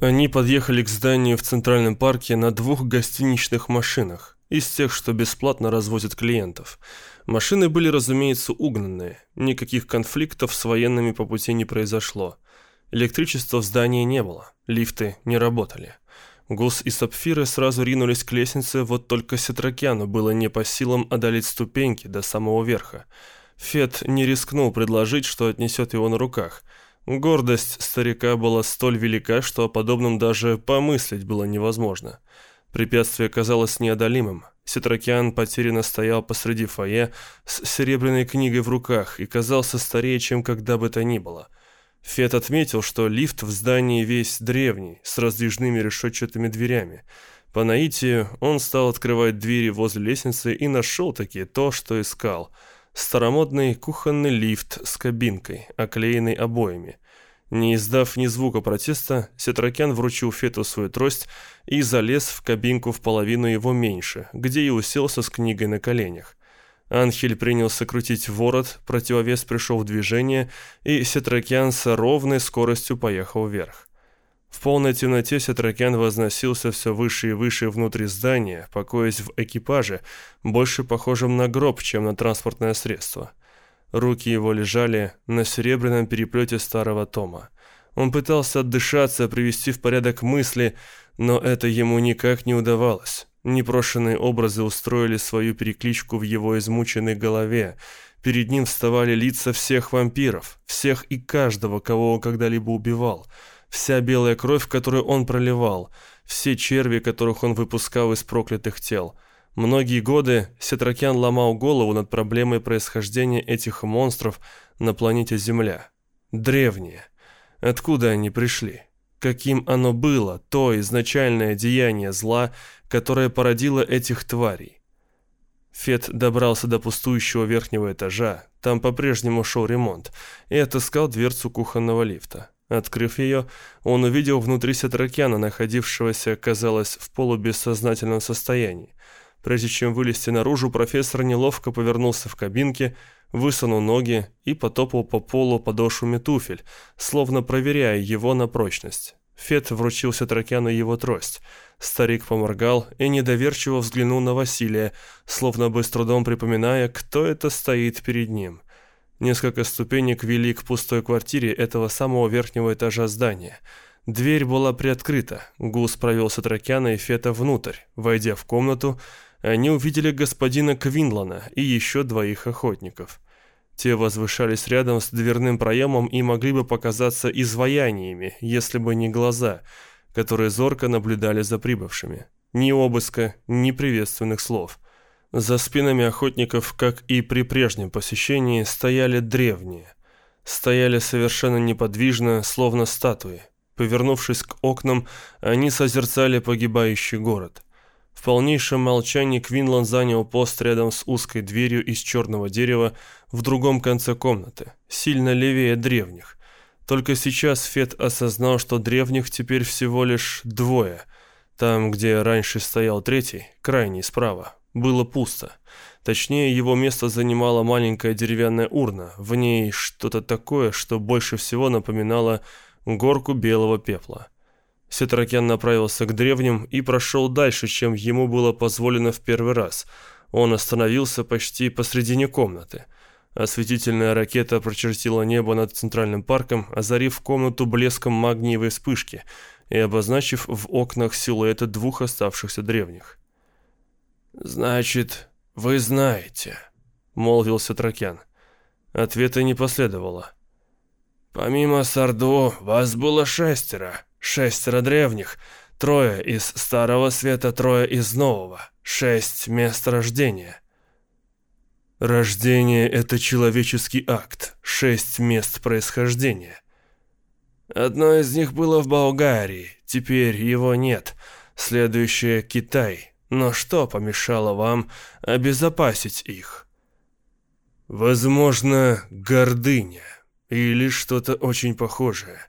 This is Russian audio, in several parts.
Они подъехали к зданию в Центральном парке на двух гостиничных машинах, из тех, что бесплатно развозят клиентов. Машины были, разумеется, угнанные. Никаких конфликтов с военными по пути не произошло. Электричества в здании не было, лифты не работали. Гус и Сапфиры сразу ринулись к лестнице, вот только Сетракяну было не по силам одолеть ступеньки до самого верха. Фет не рискнул предложить, что отнесет его на руках. Гордость старика была столь велика, что о подобном даже помыслить было невозможно. Препятствие казалось неодолимым. Сетракян потерянно стоял посреди фойе с серебряной книгой в руках и казался старее, чем когда бы то ни было – Фет отметил, что лифт в здании весь древний, с раздвижными решетчатыми дверями. По наитию он стал открывать двери возле лестницы и нашел таки то, что искал. Старомодный кухонный лифт с кабинкой, оклеенный обоями. Не издав ни звука протеста, Сетракян вручил Фету свою трость и залез в кабинку в половину его меньше, где и уселся с книгой на коленях. Анхель принялся крутить ворот, противовес пришел в движение, и Сетракян с ровной скоростью поехал вверх. В полной темноте Сетракян возносился все выше и выше внутри здания, покоясь в экипаже, больше похожем на гроб, чем на транспортное средство. Руки его лежали на серебряном переплете старого тома. Он пытался отдышаться, привести в порядок мысли, но это ему никак не удавалось. Непрошенные образы устроили свою перекличку в его измученной голове. Перед ним вставали лица всех вампиров, всех и каждого, кого он когда-либо убивал. Вся белая кровь, которую он проливал, все черви, которых он выпускал из проклятых тел. Многие годы Сетракян ломал голову над проблемой происхождения этих монстров на планете Земля. Древние. Откуда они пришли? каким оно было, то изначальное деяние зла, которое породило этих тварей. Фет добрался до пустующего верхнего этажа, там по-прежнему шел ремонт, и отыскал дверцу кухонного лифта. Открыв ее, он увидел внутри Сетракяна, находившегося, казалось, в полубессознательном состоянии. Прежде чем вылезти наружу, профессор неловко повернулся в кабинке, высунул ноги и потопал по полу подошвами туфель, словно проверяя его на прочность. Фет вручил Сетракяну его трость. Старик поморгал и недоверчиво взглянул на Василия, словно бы с трудом припоминая, кто это стоит перед ним. Несколько ступенек вели к пустой квартире этого самого верхнего этажа здания. Дверь была приоткрыта. Гус провел Сатракяна и Фета внутрь. Войдя в комнату, они увидели господина Квинлана и еще двоих охотников. Те возвышались рядом с дверным проемом и могли бы показаться изваяниями, если бы не глаза, которые зорко наблюдали за прибывшими. Ни обыска, ни приветственных слов. За спинами охотников, как и при прежнем посещении, стояли древние. Стояли совершенно неподвижно, словно статуи. Повернувшись к окнам, они созерцали погибающий город – в полнейшем молчании Квинлан занял пост рядом с узкой дверью из черного дерева в другом конце комнаты, сильно левее древних. Только сейчас Фет осознал, что древних теперь всего лишь двое. Там, где раньше стоял третий, крайний справа, было пусто. Точнее, его место занимала маленькая деревянная урна. В ней что-то такое, что больше всего напоминало горку белого пепла. Сетракян направился к древним и прошел дальше, чем ему было позволено в первый раз. Он остановился почти посредине комнаты. Осветительная ракета прочертила небо над центральным парком, озарив комнату блеском магниевой вспышки и обозначив в окнах силуэты двух оставшихся древних. «Значит, вы знаете», — молвил Сатракян. Ответа не последовало. «Помимо Сарду, вас было шестеро», Шестеро древних, трое из Старого Света, трое из Нового, шесть мест рождения. Рождение — это человеческий акт, шесть мест происхождения. Одно из них было в Болгарии, теперь его нет. Следующее — Китай. Но что помешало вам обезопасить их? Возможно, гордыня или что-то очень похожее.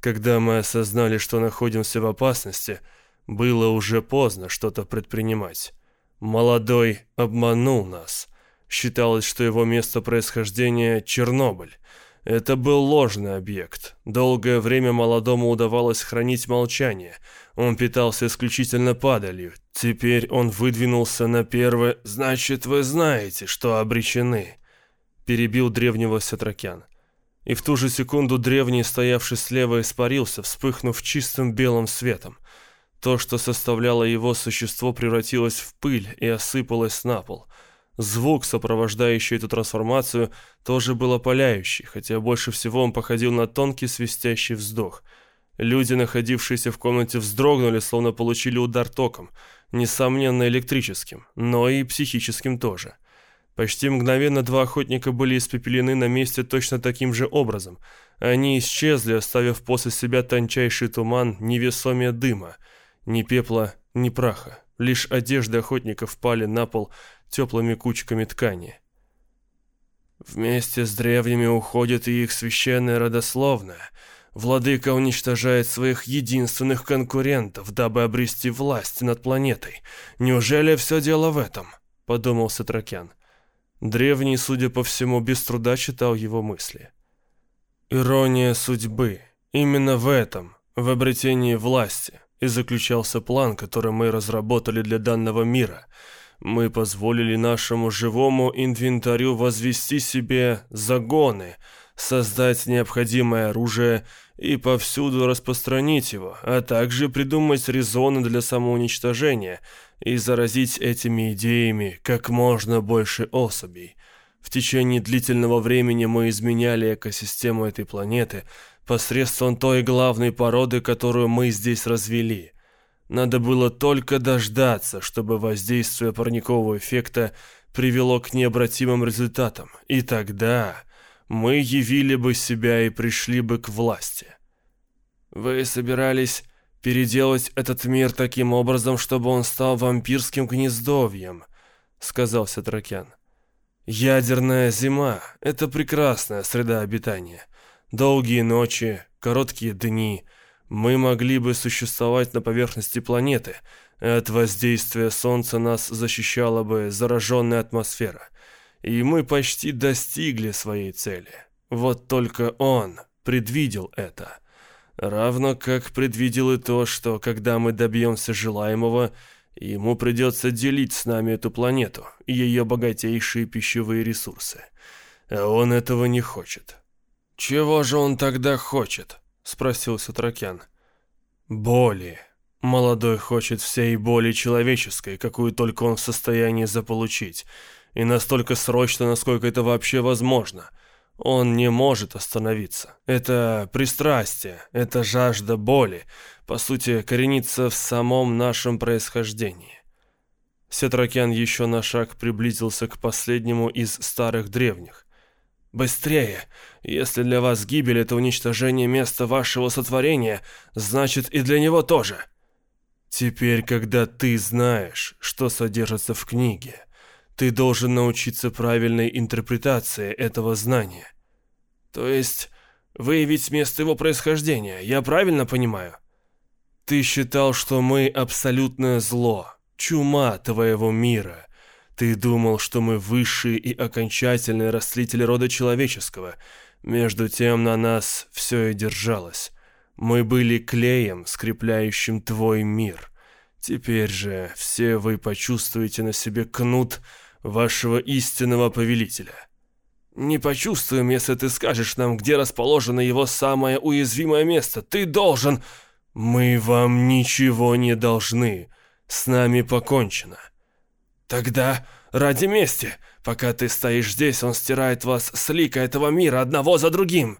Когда мы осознали, что находимся в опасности, было уже поздно что-то предпринимать. Молодой обманул нас. Считалось, что его место происхождения – Чернобыль. Это был ложный объект. Долгое время молодому удавалось хранить молчание. Он питался исключительно падалью. Теперь он выдвинулся на первое «Значит, вы знаете, что обречены», — перебил древнего Сетракян. И в ту же секунду древний, стоявший слева, испарился, вспыхнув чистым белым светом. То, что составляло его существо, превратилось в пыль и осыпалось на пол — Звук, сопровождающий эту трансформацию, тоже был опаляющий, хотя больше всего он походил на тонкий свистящий вздох. Люди, находившиеся в комнате, вздрогнули, словно получили удар током, несомненно электрическим, но и психическим тоже. Почти мгновенно два охотника были испепелены на месте точно таким же образом. Они исчезли, оставив после себя тончайший туман невесомее дыма. Ни пепла, ни праха. Лишь одежды охотников пали на пол, теплыми кучками ткани. Вместе с древними уходит и их священная родословная. Владыка уничтожает своих единственных конкурентов, дабы обрести власть над планетой. Неужели все дело в этом? Подумал Сатракян. Древний, судя по всему, без труда читал его мысли. Ирония судьбы. Именно в этом, в обретении власти, и заключался план, который мы разработали для данного мира — мы позволили нашему живому инвентарю возвести себе загоны, создать необходимое оружие и повсюду распространить его, а также придумать резоны для самоуничтожения и заразить этими идеями как можно больше особей. В течение длительного времени мы изменяли экосистему этой планеты посредством той главной породы, которую мы здесь развели – надо было только дождаться, чтобы воздействие парникового эффекта привело к необратимым результатам. И тогда мы явили бы себя и пришли бы к власти. Вы собирались переделать этот мир таким образом, чтобы он стал вампирским гнездовьем, сказал Сатракян. Ядерная зима — это прекрасная среда обитания. Долгие ночи, короткие дни — мы могли бы существовать на поверхности планеты. От воздействия Солнца нас защищала бы зараженная атмосфера. И мы почти достигли своей цели. Вот только он предвидел это. Равно как предвидел и то, что когда мы добьемся желаемого, ему придется делить с нами эту планету и ее богатейшие пищевые ресурсы. А он этого не хочет. Чего же он тогда хочет? Спросил Сатракян. Боли. Молодой хочет всей боли человеческой, какую только он в состоянии заполучить, и настолько срочно, насколько это вообще возможно. Он не может остановиться. Это пристрастие, это жажда боли, по сути, коренится в самом нашем происхождении. Сетракян еще на шаг приблизился к последнему из старых древних. Быстрее! Если для вас гибель — это уничтожение места вашего сотворения, значит и для него тоже. Теперь, когда ты знаешь, что содержится в книге, ты должен научиться правильной интерпретации этого знания. То есть выявить место его происхождения, я правильно понимаю? Ты считал, что мы абсолютное зло, чума твоего мира, ты думал, что мы высшие и окончательные растлители рода человеческого. Между тем на нас все и держалось. Мы были клеем, скрепляющим твой мир. Теперь же все вы почувствуете на себе кнут вашего истинного повелителя. Не почувствуем, если ты скажешь нам, где расположено его самое уязвимое место. Ты должен... Мы вам ничего не должны. С нами покончено. Тогда ради мести, пока ты стоишь здесь, он стирает вас с лика этого мира одного за другим.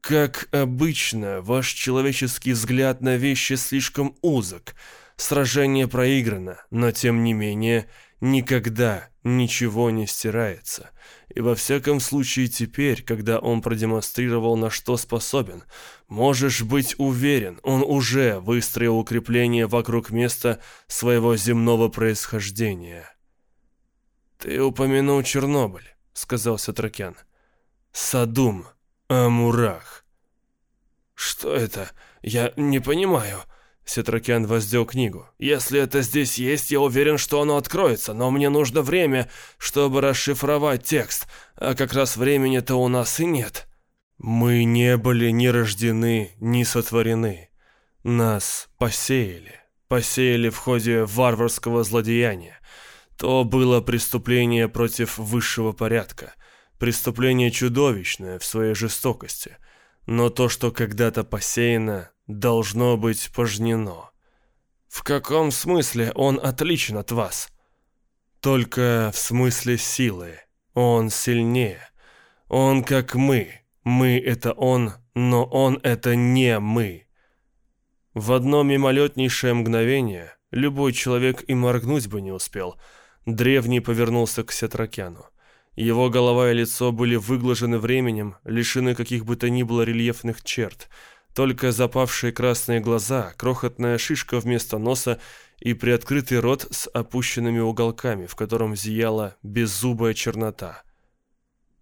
Как обычно, ваш человеческий взгляд на вещи слишком узок. Сражение проиграно, но тем не менее никогда ничего не стирается. И во всяком случае теперь, когда он продемонстрировал, на что способен, можешь быть уверен, он уже выстроил укрепление вокруг места своего земного происхождения. «Ты упомянул Чернобыль», — сказал Сатракян. «Садум, Амурах». «Что это? Я не понимаю», Сетракян воздел книгу. «Если это здесь есть, я уверен, что оно откроется, но мне нужно время, чтобы расшифровать текст, а как раз времени-то у нас и нет». Мы не были ни рождены, ни сотворены. Нас посеяли, посеяли в ходе варварского злодеяния. То было преступление против высшего порядка, преступление чудовищное в своей жестокости. Но то, что когда-то посеяно, должно быть пожнено. В каком смысле он отличен от вас? Только в смысле силы. Он сильнее. Он как мы. Мы — это он, но он — это не мы. В одно мимолетнейшее мгновение любой человек и моргнуть бы не успел. Древний повернулся к Сетракяну. Его голова и лицо были выглажены временем, лишены каких бы то ни было рельефных черт. Только запавшие красные глаза, крохотная шишка вместо носа и приоткрытый рот с опущенными уголками, в котором зияла беззубая чернота.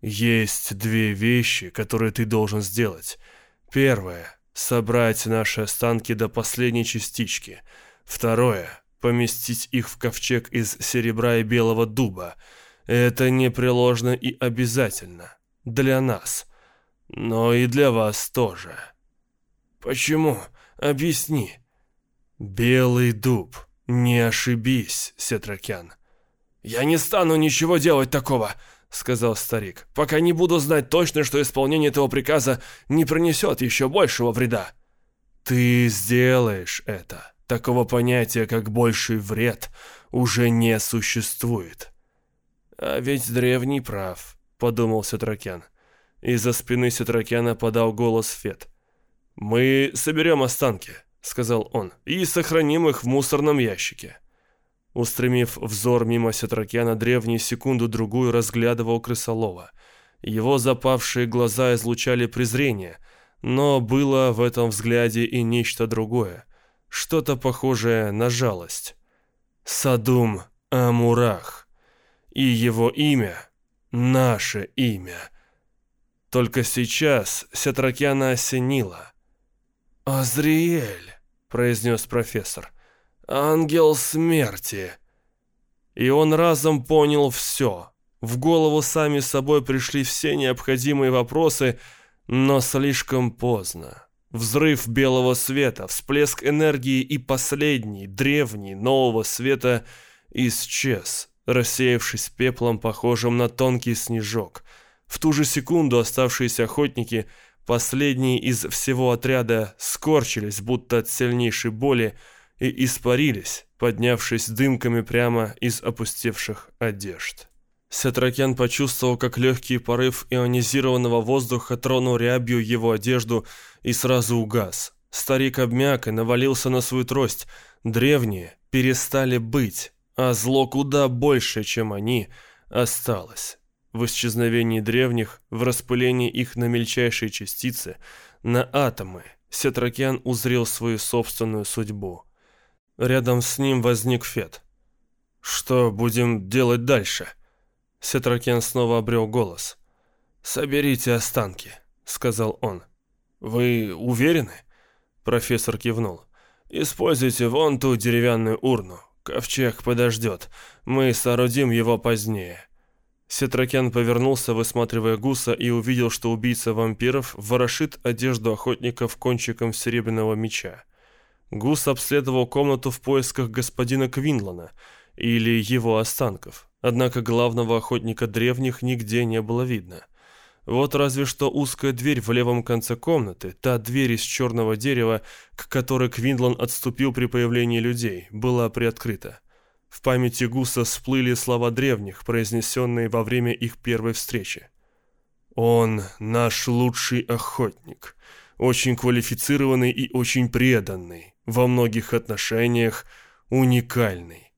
«Есть две вещи, которые ты должен сделать. Первое — собрать наши останки до последней частички. Второе — поместить их в ковчег из серебра и белого дуба. Это непреложно и обязательно. Для нас. Но и для вас тоже». «Почему? Объясни». «Белый дуб. Не ошибись, Сетракян». «Я не стану ничего делать такого», — сказал старик, «пока не буду знать точно, что исполнение этого приказа не принесет еще большего вреда». «Ты сделаешь это. Такого понятия, как больший вред, уже не существует». «А ведь древний прав», — подумал Сетракян. Из-за спины Сетракяна подал голос Фет. «Мы соберем останки», — сказал он, — «и сохраним их в мусорном ящике». Устремив взор мимо Сетракяна, древний секунду-другую разглядывал крысолова. Его запавшие глаза излучали презрение, но было в этом взгляде и нечто другое, что-то похожее на жалость. Садум Амурах. И его имя — наше имя. Только сейчас Сетракяна осенило — «Азриэль», — произнес профессор, — «ангел смерти». И он разом понял все. В голову сами собой пришли все необходимые вопросы, но слишком поздно. Взрыв белого света, всплеск энергии и последний, древний, нового света исчез, рассеявшись пеплом, похожим на тонкий снежок. В ту же секунду оставшиеся охотники — Последние из всего отряда скорчились, будто от сильнейшей боли, и испарились, поднявшись дымками прямо из опустевших одежд. Сетракян почувствовал, как легкий порыв ионизированного воздуха тронул рябью его одежду и сразу угас. Старик обмяк и навалился на свою трость. Древние перестали быть, а зло куда больше, чем они, осталось в исчезновении древних, в распылении их на мельчайшие частицы, на атомы, Сетракян узрел свою собственную судьбу. Рядом с ним возник Фет. «Что будем делать дальше?» Сетракян снова обрел голос. «Соберите останки», — сказал он. «Вы уверены?» Профессор кивнул. «Используйте вон ту деревянную урну. Ковчег подождет. Мы соорудим его позднее. Сетракян повернулся, высматривая гуса, и увидел, что убийца вампиров ворошит одежду охотников кончиком серебряного меча. Гус обследовал комнату в поисках господина Квинлана или его останков, однако главного охотника древних нигде не было видно. Вот разве что узкая дверь в левом конце комнаты, та дверь из черного дерева, к которой Квинлан отступил при появлении людей, была приоткрыта. В памяти Гуса всплыли слова древних, произнесенные во время их первой встречи. «Он наш лучший охотник, очень квалифицированный и очень преданный, во многих отношениях уникальный».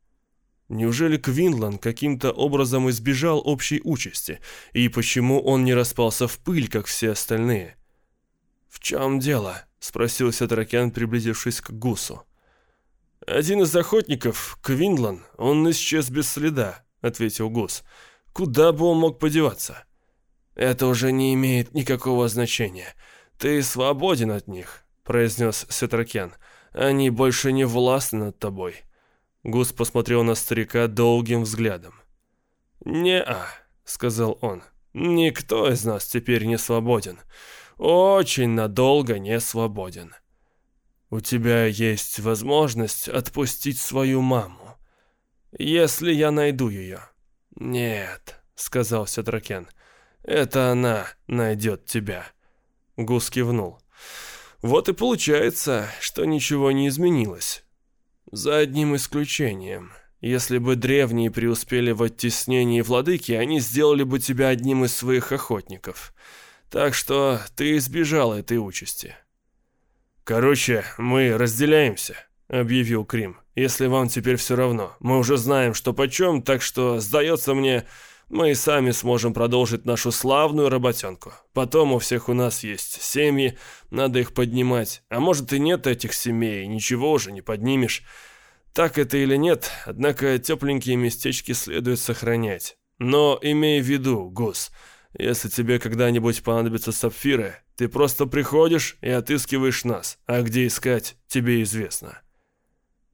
Неужели Квинлан каким-то образом избежал общей участи, и почему он не распался в пыль, как все остальные? «В чем дело?» — спросил Сатракян, приблизившись к Гусу. «Один из охотников, Квинлан, он исчез без следа», — ответил Гус. «Куда бы он мог подеваться?» «Это уже не имеет никакого значения. Ты свободен от них», — произнес Сетракян. «Они больше не властны над тобой». Гус посмотрел на старика долгим взглядом. «Не-а», — сказал он. «Никто из нас теперь не свободен. очень надолго не свободен. У тебя есть возможность отпустить свою маму, если я найду ее. Нет, сказал Сетракен, это она найдет тебя. Гус кивнул. Вот и получается, что ничего не изменилось. За одним исключением. Если бы древние преуспели в оттеснении владыки, они сделали бы тебя одним из своих охотников. Так что ты избежал этой участи. «Короче, мы разделяемся», — объявил Крим. «Если вам теперь все равно. Мы уже знаем, что почем, так что, сдается мне, мы и сами сможем продолжить нашу славную работенку. Потом у всех у нас есть семьи, надо их поднимать. А может и нет этих семей, ничего уже не поднимешь. Так это или нет, однако тепленькие местечки следует сохранять. Но имей в виду, Гус, если тебе когда-нибудь понадобятся сапфиры, ты просто приходишь и отыскиваешь нас, а где искать, тебе известно».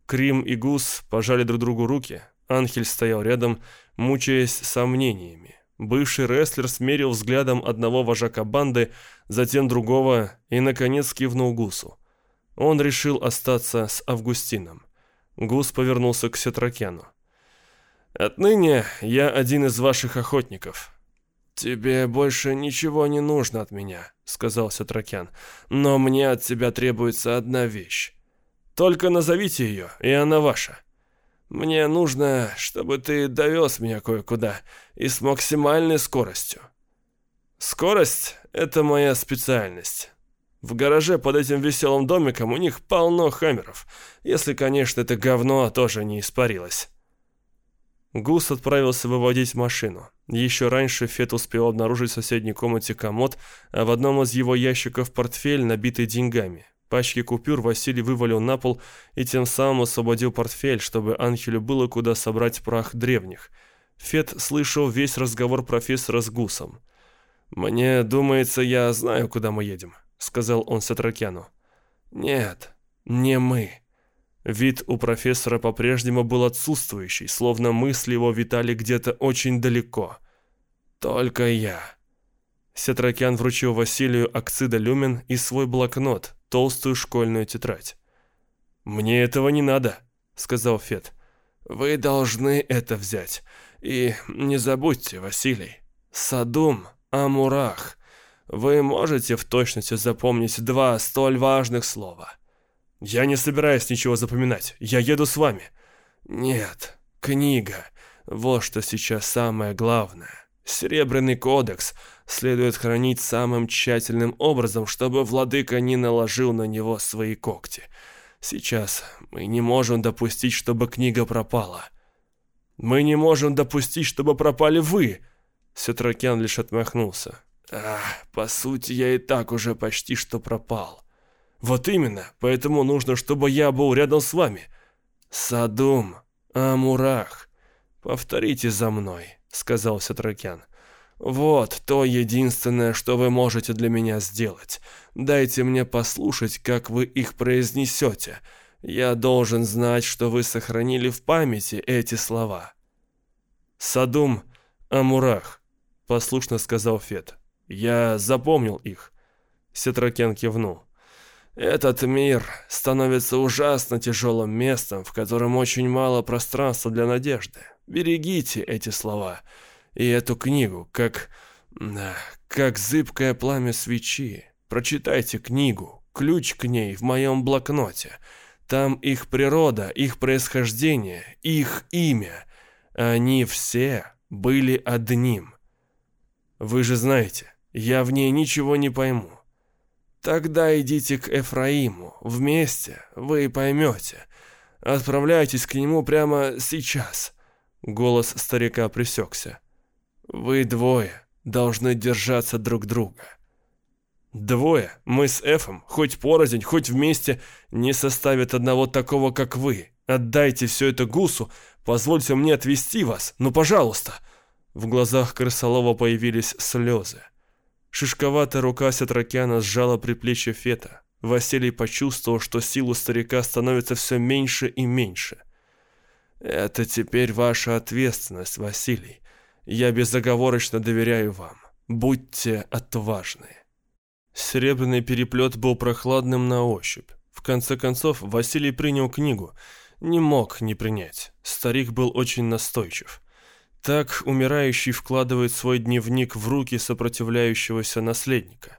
Крим и Гус пожали друг другу руки. Анхель стоял рядом, мучаясь сомнениями. Бывший рестлер смерил взглядом одного вожака банды, затем другого и, наконец, кивнул Гусу. Он решил остаться с Августином. Гус повернулся к Сетракяну. «Отныне я один из ваших охотников». «Тебе больше ничего не нужно от меня», — сказал Сетракян. «Но мне от тебя требуется одна вещь. Только назовите ее, и она ваша. Мне нужно, чтобы ты довез меня кое-куда и с максимальной скоростью». «Скорость — это моя специальность. В гараже под этим веселым домиком у них полно хаммеров, если, конечно, это говно тоже не испарилось. Гус отправился выводить машину. Еще раньше Фет успел обнаружить в соседней комнате комод, а в одном из его ящиков портфель, набитый деньгами. Пачки купюр Василий вывалил на пол и тем самым освободил портфель, чтобы Анхелю было куда собрать прах древних. Фет слышал весь разговор профессора с Гусом. «Мне думается, я знаю, куда мы едем сказал он Сатракяну. «Нет, не мы». Вид у профессора по-прежнему был отсутствующий, словно мысли его витали где-то очень далеко. «Только я». Сетракян вручил Василию Акцида Люмен и свой блокнот, толстую школьную тетрадь. «Мне этого не надо», — сказал Фет. «Вы должны это взять. И не забудьте, Василий, Садум Амурах вы можете в точности запомнить два столь важных слова. Я не собираюсь ничего запоминать. Я еду с вами. Нет, книга. Вот что сейчас самое главное. Серебряный кодекс следует хранить самым тщательным образом, чтобы владыка не наложил на него свои когти. Сейчас мы не можем допустить, чтобы книга пропала. Мы не можем допустить, чтобы пропали вы. Сетракян лишь отмахнулся. Ах, по сути, я и так уже почти что пропал. Вот именно, поэтому нужно, чтобы я был рядом с вами. Садум, Амурах, повторите за мной, сказал Сатракян. Вот то единственное, что вы можете для меня сделать. Дайте мне послушать, как вы их произнесете. Я должен знать, что вы сохранили в памяти эти слова. Садум, Амурах, послушно сказал Фет. Я запомнил их. Сетракен кивнул. Этот мир становится ужасно тяжелым местом, в котором очень мало пространства для надежды. Берегите эти слова и эту книгу, как... как зыбкое пламя свечи. Прочитайте книгу, ключ к ней в моем блокноте. Там их природа, их происхождение, их имя. Они все были одним. Вы же знаете, я в ней ничего не пойму. Тогда идите к Эфраиму, вместе, вы поймете. Отправляйтесь к нему прямо сейчас. Голос старика пресекся. Вы двое должны держаться друг друга. Двое, мы с Эфом, хоть порознь, хоть вместе, не составят одного такого, как вы. Отдайте все это Гусу, позвольте мне отвезти вас, ну пожалуйста. В глазах Крысолова появились слезы. Шишковатая рука Сетракяна сжала предплечье Фета. Василий почувствовал, что силу старика становится все меньше и меньше. «Это теперь ваша ответственность, Василий. Я безоговорочно доверяю вам. Будьте отважны». Серебряный переплет был прохладным на ощупь. В конце концов, Василий принял книгу. Не мог не принять. Старик был очень настойчив. Так умирающий вкладывает свой дневник в руки сопротивляющегося наследника.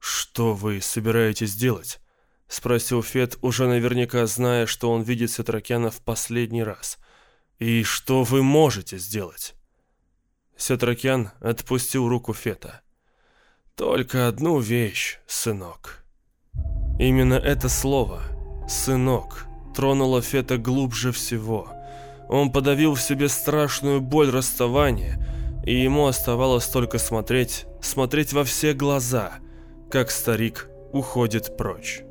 «Что вы собираетесь делать?» — спросил Фет, уже наверняка зная, что он видит Сетракяна в последний раз. «И что вы можете сделать?» Сетракян отпустил руку Фета. «Только одну вещь, сынок». Именно это слово «сынок» тронуло Фета глубже всего. Он подавил в себе страшную боль расставания, и ему оставалось только смотреть, смотреть во все глаза — как старик уходит прочь.